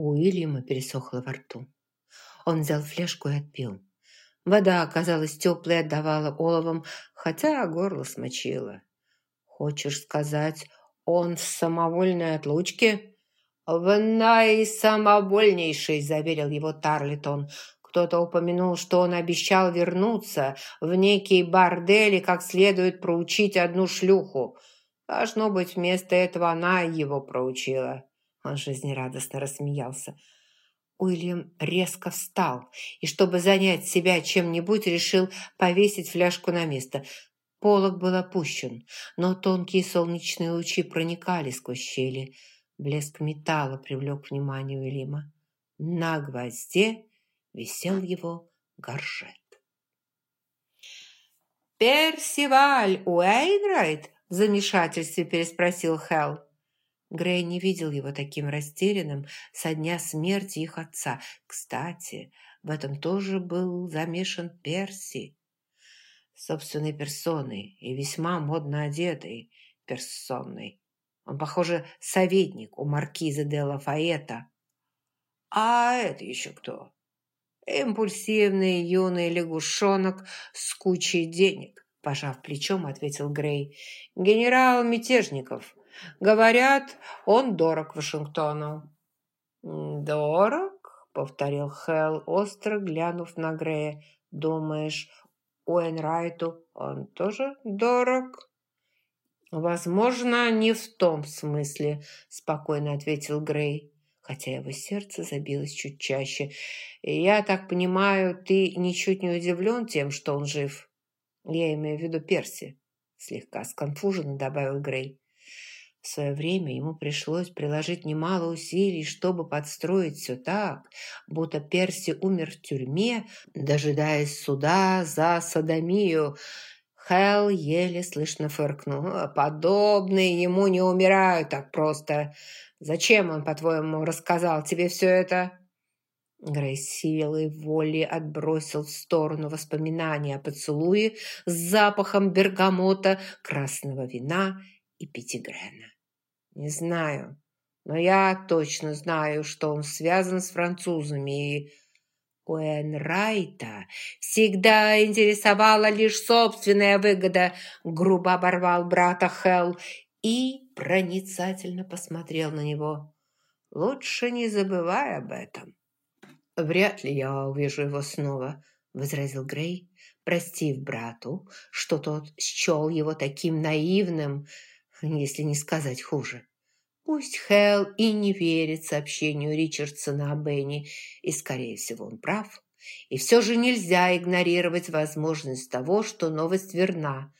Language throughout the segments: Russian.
У Уильяма пересохло во рту. Он взял фляжку и отпил. Вода оказалась теплой отдавала оловом, хотя горло смочило. «Хочешь сказать, он в самовольной отлучке?» «В наисамовольнейшей», – заверил его Тарлитон. Кто-то упомянул, что он обещал вернуться в некий бордель и как следует проучить одну шлюху. Должно быть, вместо этого она его проучила. Он жизнерадостно рассмеялся. Уильям резко встал и, чтобы занять себя чем-нибудь, решил повесить фляжку на место. Полок был опущен, но тонкие солнечные лучи проникали сквозь щели. Блеск металла привлек внимание Уильяма. На гвозде висел его горжет. «Персиваль Уэйнрайт?» – в замешательстве переспросил Хелл. Грей не видел его таким растерянным со дня смерти их отца. Кстати, в этом тоже был замешан Перси. Собственной персоной и весьма модно одетой персоной. Он, похоже, советник у маркиза де Лафаэта. А это еще кто? Импульсивный юный лягушонок с кучей денег, пожав плечом, ответил Грей. Генерал Мятежников. Говорят, он дорог Вашингтону». «Дорог?» — повторил Хелл, остро глянув на Грея. «Думаешь, Уэнрайту он тоже дорог?» «Возможно, не в том смысле», – спокойно ответил Грей, хотя его сердце забилось чуть чаще. «Я так понимаю, ты ничуть не удивлен тем, что он жив?» «Я имею в виду Перси», – слегка сконфуженно добавил Грей. В свое время ему пришлось приложить немало усилий, чтобы подстроить все так, будто Перси умер в тюрьме, дожидаясь суда за садомию. Хелл еле слышно фыркнул. «Подобные ему не умирают так просто. Зачем он, по-твоему, рассказал тебе все это?» Грей силой воли отбросил в сторону воспоминания о поцелуе с запахом бергамота, красного вина и пятигрена. Не знаю, но я точно знаю, что он связан с французами и... Уэнрайта всегда интересовала лишь собственная выгода, грубо оборвал брата Хелл и проницательно посмотрел на него. Лучше не забывай об этом. Вряд ли я увижу его снова, возразил Грей, простив брату, что тот счел его таким наивным, если не сказать хуже. Пусть Хелл и не верит сообщению Ричардсона о Бенни, и, скорее всего, он прав. И все же нельзя игнорировать возможность того, что новость верна.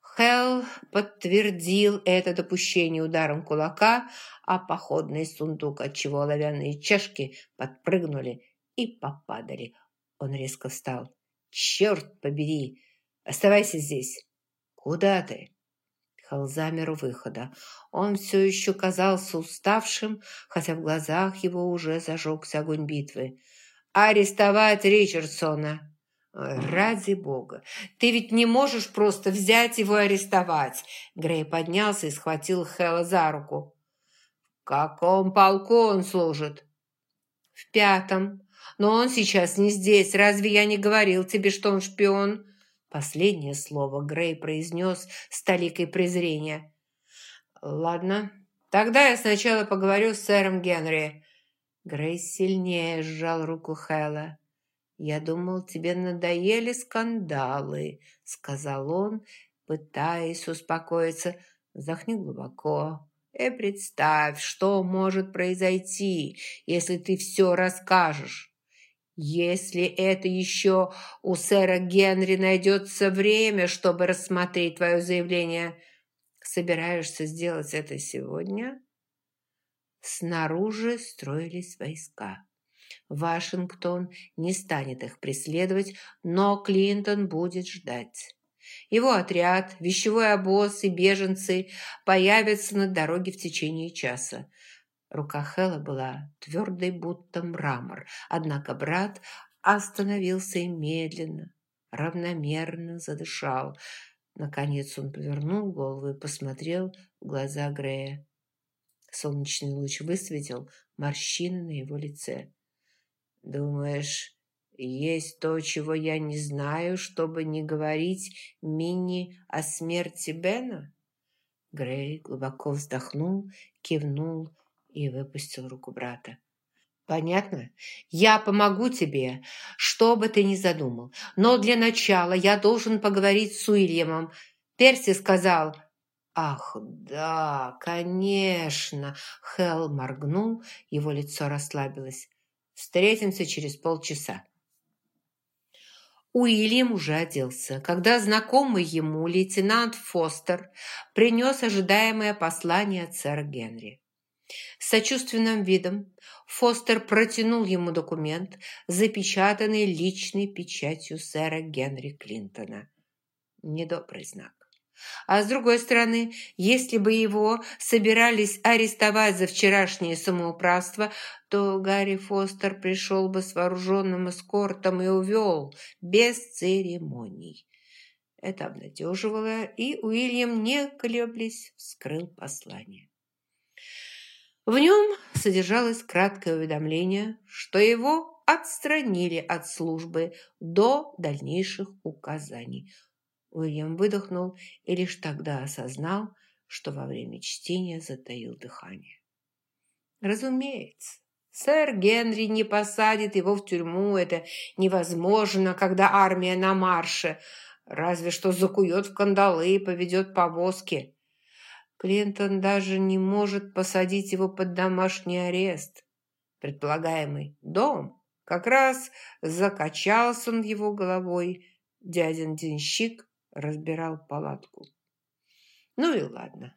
Хелл подтвердил это допущение ударом кулака, а походный сундук, отчего оловянные чашки подпрыгнули и попадали. Он резко встал. «Черт побери! Оставайся здесь!» «Куда ты?» Хелл замер у выхода. Он все еще казался уставшим, хотя в глазах его уже зажегся огонь битвы. «Арестовать Ричардсона!» «Ради бога! Ты ведь не можешь просто взять его и арестовать!» Грей поднялся и схватил Хэлла за руку. «В каком полку он служит?» «В пятом. Но он сейчас не здесь. Разве я не говорил тебе, что он шпион?» Последнее слово Грей произнес с толикой презрения. «Ладно, тогда я сначала поговорю с сэром Генри». Грей сильнее сжал руку Хэлла. «Я думал, тебе надоели скандалы», — сказал он, пытаясь успокоиться. «Вздохни глубоко и представь, что может произойти, если ты все расскажешь. Если это еще у сэра Генри найдется время, чтобы рассмотреть твое заявление, собираешься сделать это сегодня? Снаружи строились войска. Вашингтон не станет их преследовать, но Клинтон будет ждать. Его отряд, вещевой обоз и беженцы появятся на дороге в течение часа. Рука Хэлла была твердой, будто мрамор, однако брат остановился и медленно, равномерно задышал. Наконец он повернул голову и посмотрел в глаза Грея. Солнечный луч высветил морщины на его лице. «Думаешь, есть то, чего я не знаю, чтобы не говорить Минни о смерти Бена?» Грей глубоко вздохнул, кивнул и выпустил руку брата. «Понятно? Я помогу тебе, что бы ты ни задумал. Но для начала я должен поговорить с Уильямом. Перси сказал...» «Ах, да, конечно!» Хелл моргнул, его лицо расслабилось. «Встретимся через полчаса». Уильям уже оделся, когда знакомый ему лейтенант Фостер принес ожидаемое послание от сэра Генри. С сочувственным видом Фостер протянул ему документ, запечатанный личной печатью сэра Генри Клинтона. Недобрый знак. А с другой стороны, если бы его собирались арестовать за вчерашнее самоуправство, то Гарри Фостер пришел бы с вооруженным эскортом и увел, без церемоний. Это обнадеживало, и Уильям, не колеблясь, вскрыл послание. В нем содержалось краткое уведомление, что его отстранили от службы до дальнейших указаний – Уильям выдохнул и лишь тогда осознал, что во время чтения затаил дыхание. Разумеется, сэр Генри не посадит его в тюрьму. Это невозможно, когда армия на марше. Разве что закует в кандалы и поведет повозки. Клинтон даже не может посадить его под домашний арест. Предполаемый дом как раз закачался над его головой. Дядин денщик разбирал палатку. Ну и ладно.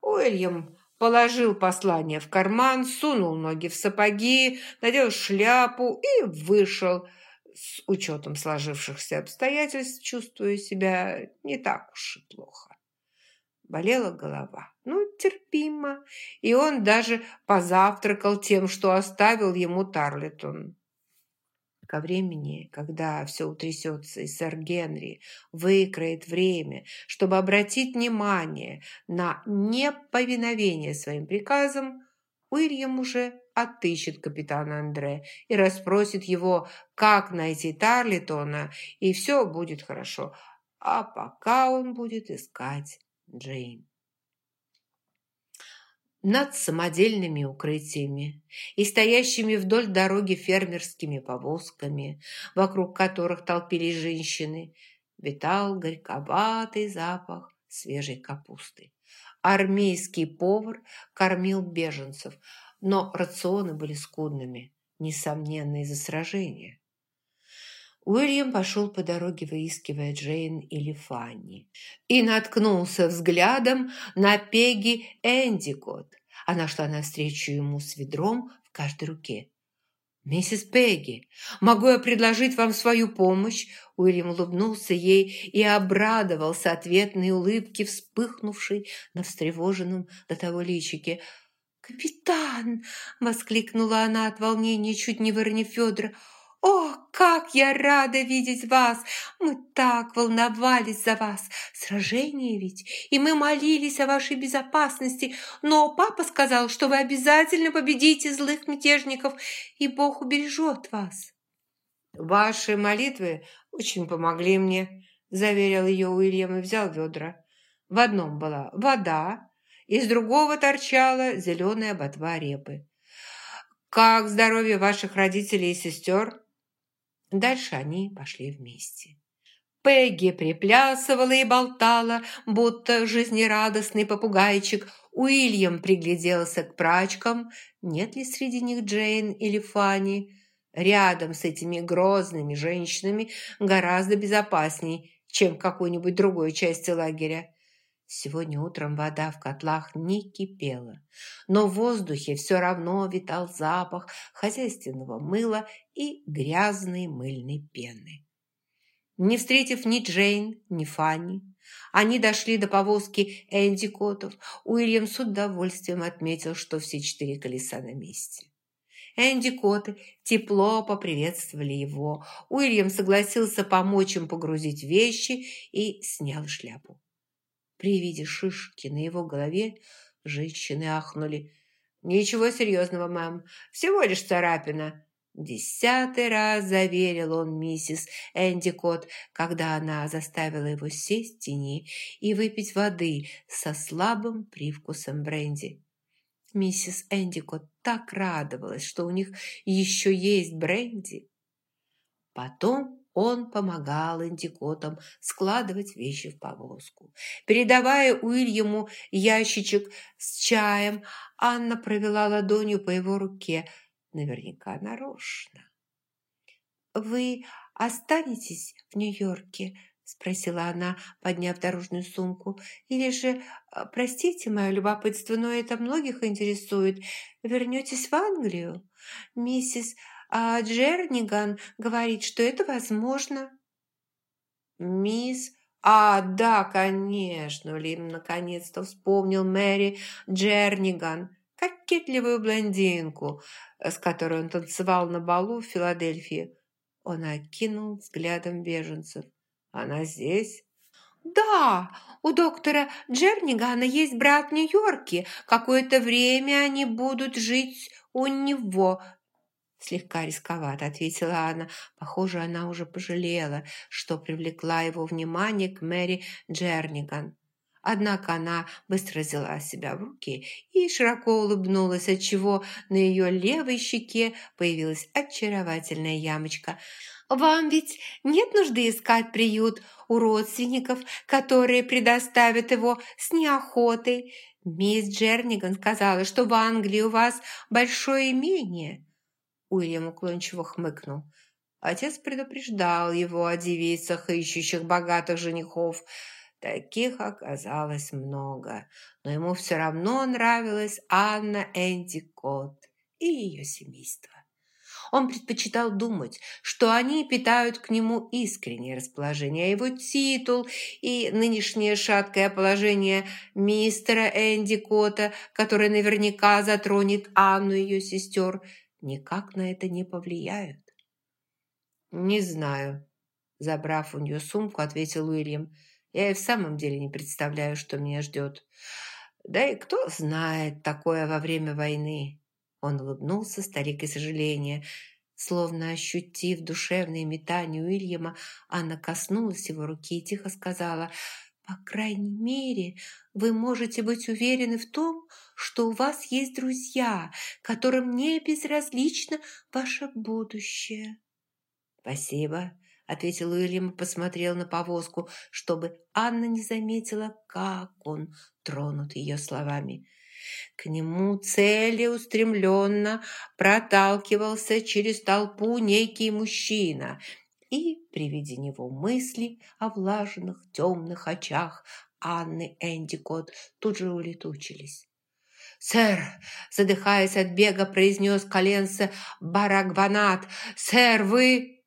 Уильям положил послание в карман, сунул ноги в сапоги, надел шляпу и вышел, с учетом сложившихся обстоятельств, чувствуя себя не так уж и плохо. Болела голова. Ну, терпимо. И он даже позавтракал тем, что оставил ему Тарлетон. Ко времени, когда все утрясется, и сэр Генри выкроет время, чтобы обратить внимание на неповиновение своим приказам, Уильям уже отыщет капитана Андре и расспросит его, как найти Тарлитона, и все будет хорошо. А пока он будет искать Джейн над самодельными укрытиями и стоящими вдоль дороги фермерскими повозками, вокруг которых толпились женщины, витал горьковатый запах свежей капусты. Армейский повар кормил беженцев, но рационы были скудными, несомненно, из-за сражения. Уильям пошел по дороге, выискивая Джейн или Фанни, и наткнулся взглядом на Пегги Эндикот. Она шла навстречу ему с ведром в каждой руке. «Миссис Пегги, могу я предложить вам свою помощь?» Уильям улыбнулся ей и обрадовался ответной улыбке, вспыхнувшей на встревоженном до того личике. «Капитан!» — воскликнула она от волнения, чуть не выронив Федора. «О, как я рада видеть вас! Мы так волновались за вас! Сражение ведь, и мы молились о вашей безопасности, но папа сказал, что вы обязательно победите злых мятежников, и Бог убережет вас». «Ваши молитвы очень помогли мне», – заверил ее Уильям и взял ведра. В одном была вода, из другого торчала зеленая ботва репы. «Как здоровье ваших родителей и сестер?» Дальше они пошли вместе. Пегги приплясывала и болтала, будто жизнерадостный попугайчик. Уильям пригляделся к прачкам. Нет ли среди них Джейн или Фанни? Рядом с этими грозными женщинами гораздо безопасней, чем в какой-нибудь другой части лагеря. Сегодня утром вода в котлах не кипела, но в воздухе все равно витал запах хозяйственного мыла и грязной мыльной пены. Не встретив ни Джейн, ни Фанни, они дошли до повозки Энди Котов. Уильям с удовольствием отметил, что все четыре колеса на месте. Энди Коты тепло поприветствовали его. Уильям согласился помочь им погрузить вещи и снял шляпу. При виде шишки на его голове женщины ахнули. «Ничего серьезного, мэм. Всего лишь царапина». Десятый раз заверил он миссис Эндикот, когда она заставила его сесть в тени и выпить воды со слабым привкусом бренди. Миссис Эндикот так радовалась, что у них еще есть бренди. Потом он помогал Эндикотам складывать вещи в повозку. Передавая Уильяму ящичек с чаем, Анна провела ладонью по его руке – наверняка нарочно. «Вы останетесь в Нью-Йорке?» – спросила она, подняв дорожную сумку. «Или же, а, простите мое любопытство, но это многих интересует, вернетесь в Англию? Миссис а, Джерниган говорит, что это возможно». «Мисс «А, да, конечно!» – Лим наконец-то вспомнил Мэри Джерниган кокетливую блондинку, э, с которой он танцевал на балу в Филадельфии. Он окинул взглядом беженцев. «Она здесь?» «Да, у доктора Джернигана есть брат в Нью-Йорке. Какое-то время они будут жить у него». Слегка рисковато, ответила Анна. Похоже, она уже пожалела, что привлекла его внимание к Мэри Джерниган. Однако она быстро взяла себя в руки и широко улыбнулась, отчего на ее левой щеке появилась очаровательная ямочка. «Вам ведь нет нужды искать приют у родственников, которые предоставят его с неохотой. Мисс Джерниган сказала, что в Англии у вас большое имение». Уильям уклончиво хмыкнул. Отец предупреждал его о девицах, ищущих богатых женихов – Таких оказалось много, но ему все равно нравилась Анна Эндикот и ее семейство. Он предпочитал думать, что они питают к нему искреннее расположение, а его титул и нынешнее шаткое положение мистера Эндикота, которое наверняка затронет Анну и ее сестер, никак на это не повлияют. «Не знаю», – забрав у нее сумку, ответил Уильям – я и в самом деле не представляю, что меня ждет. Да и кто знает такое во время войны?» Он улыбнулся, старик и сожаление. Словно ощутив душевные метания Уильяма, Анна коснулась его руки и тихо сказала, «По крайней мере, вы можете быть уверены в том, что у вас есть друзья, которым не безразлично ваше будущее». «Спасибо», ответил Уильям и посмотрел на повозку, чтобы Анна не заметила, как он тронут ее словами. К нему целеустремленно проталкивался через толпу некий мужчина, и при виде него мысли о влажных темных очах Анны Эндикот тут же улетучились. «Сэр!» – задыхаясь от бега, произнес коленце Барагванат. «Сэр, вы...»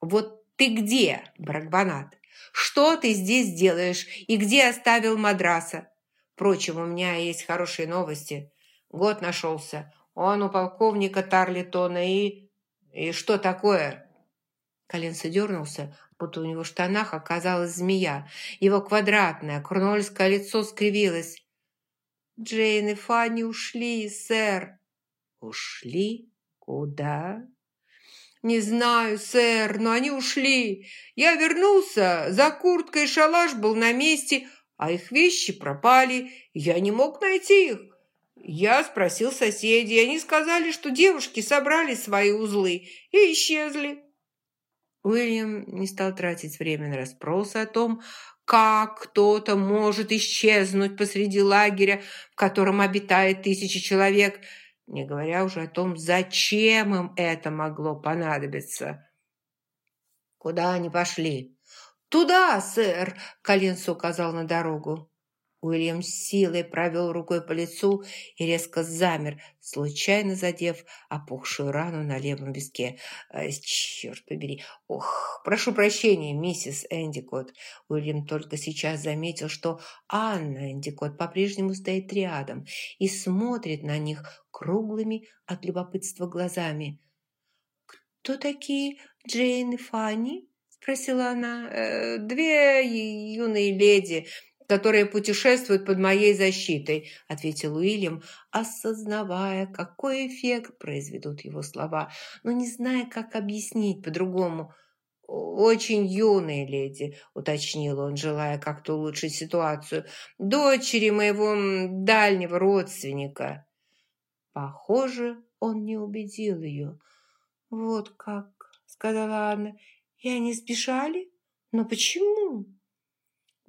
«Вот ты где, Брагбанат? Что ты здесь делаешь и где оставил мадраса? Впрочем, у меня есть хорошие новости. Год нашелся. Он у полковника Тарлитона и... И что такое?» Коленце дернулся, будто у него в штанах оказалась змея. Его квадратное, курнольское лицо скривилось. «Джейн и Фанни ушли, сэр». «Ушли? Куда?» «Не знаю, сэр, но они ушли. Я вернулся, за курткой шалаш был на месте, а их вещи пропали. Я не мог найти их. Я спросил соседей, они сказали, что девушки собрали свои узлы и исчезли». Уильям не стал тратить время на расспросы о том, как кто-то может исчезнуть посреди лагеря, в котором обитает тысячи человек – не говоря уже о том, зачем им это могло понадобиться. «Куда они пошли?» «Туда, сэр!» – Коленс указал на дорогу. Уильям силой провел рукой по лицу и резко замер, случайно задев опухшую рану на левом виске. «Черт побери! Ох, прошу прощения, миссис Эндикот!» Уильям только сейчас заметил, что Анна Эндикот по-прежнему стоит рядом и смотрит на них круглыми от любопытства глазами. «Кто такие Джейн и Фанни?» – спросила она. «Э, «Две юные леди», которые путешествуют под моей защитой», ответил Уильям, осознавая, какой эффект произведут его слова, но не зная, как объяснить по-другому. «Очень юные леди», — уточнил он, желая как-то улучшить ситуацию, «дочери моего дальнего родственника». Похоже, он не убедил ее. «Вот как», — сказала Анна, — «и они сбежали? Но почему?»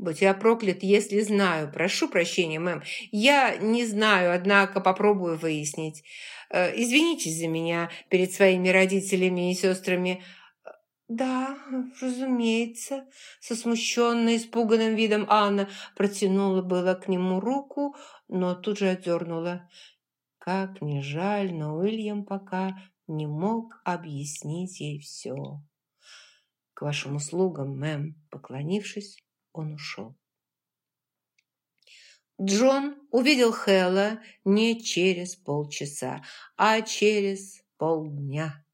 «Будь я проклят, если знаю. Прошу прощения, мэм. Я не знаю, однако попробую выяснить. Э, извинитесь за меня перед своими родителями и сестрами». «Да, разумеется», — со смущенной, испуганным видом Анна протянула было к нему руку, но тут же отдернула. Как ни жаль, но Уильям пока не мог объяснить ей все. «К вашим услугам, мэм», — поклонившись, он ушел. Джон увидел Хэлла не через полчаса, а через полдня.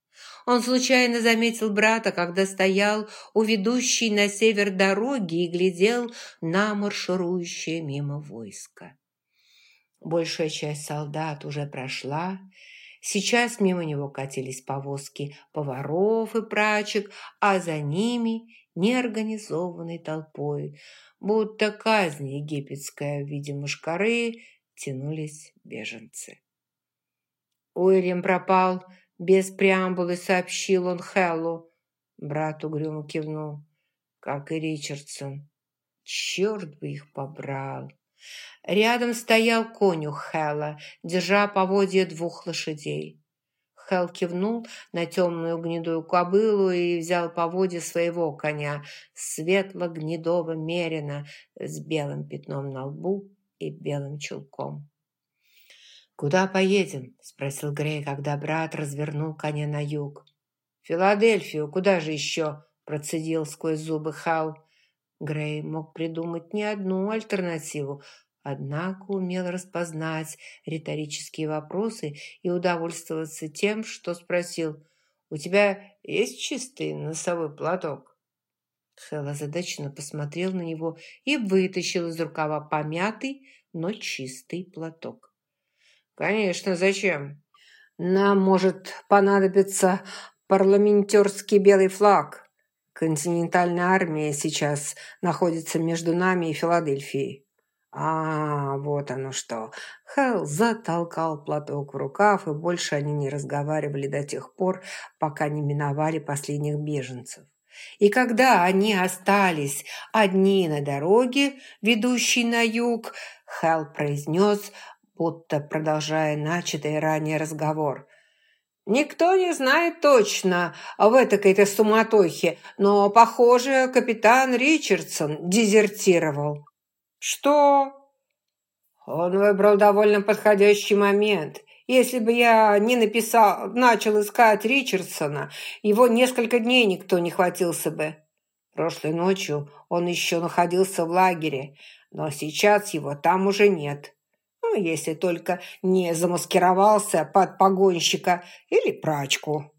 Он случайно заметил брата, когда стоял у ведущей на север дороги и глядел на марширующее мимо войско. Большая часть солдат уже прошла, Сейчас мимо него катились повозки поваров и прачек, а за ними неорганизованной толпой, будто казнь египетская в виде мушкары, тянулись беженцы. Уильям пропал, без преамбулы сообщил он Хеллу. Брат угрюмо кивнул, как и Ричардсон. Черт бы их побрал! Рядом стоял конюх Хэлла, держа поводья двух лошадей. Хэл кивнул на темную гнедую кобылу и взял поводья своего коня, светло-гнедого мерина с белым пятном на лбу и белым чулком. «Куда поедем?» – спросил Грей, когда брат развернул коня на юг. «Филадельфию, куда же еще?» – процедил сквозь зубы Хал. Грей мог придумать не одну альтернативу, однако умел распознать риторические вопросы и удовольствоваться тем, что спросил «У тебя есть чистый носовой платок?» Хелл озадаченно посмотрел на него и вытащил из рукава помятый, но чистый платок. «Конечно, зачем? Нам может понадобиться парламентерский белый флаг». Континентальная армия сейчас находится между нами и Филадельфией». «А, вот оно что!» Хэл затолкал платок в рукав, и больше они не разговаривали до тех пор, пока не миновали последних беженцев. И когда они остались одни на дороге, ведущей на юг, Хэл произнес, будто продолжая начатый ранее разговор – Никто не знает точно в этой-то суматохе, но, похоже, капитан Ричардсон дезертировал. Что? Он выбрал довольно подходящий момент. Если бы я не написал, начал искать Ричардсона, его несколько дней никто не хватился бы. Прошлой ночью он еще находился в лагере, но сейчас его там уже нет. Ну, если только не замаскировался под погонщика или прачку.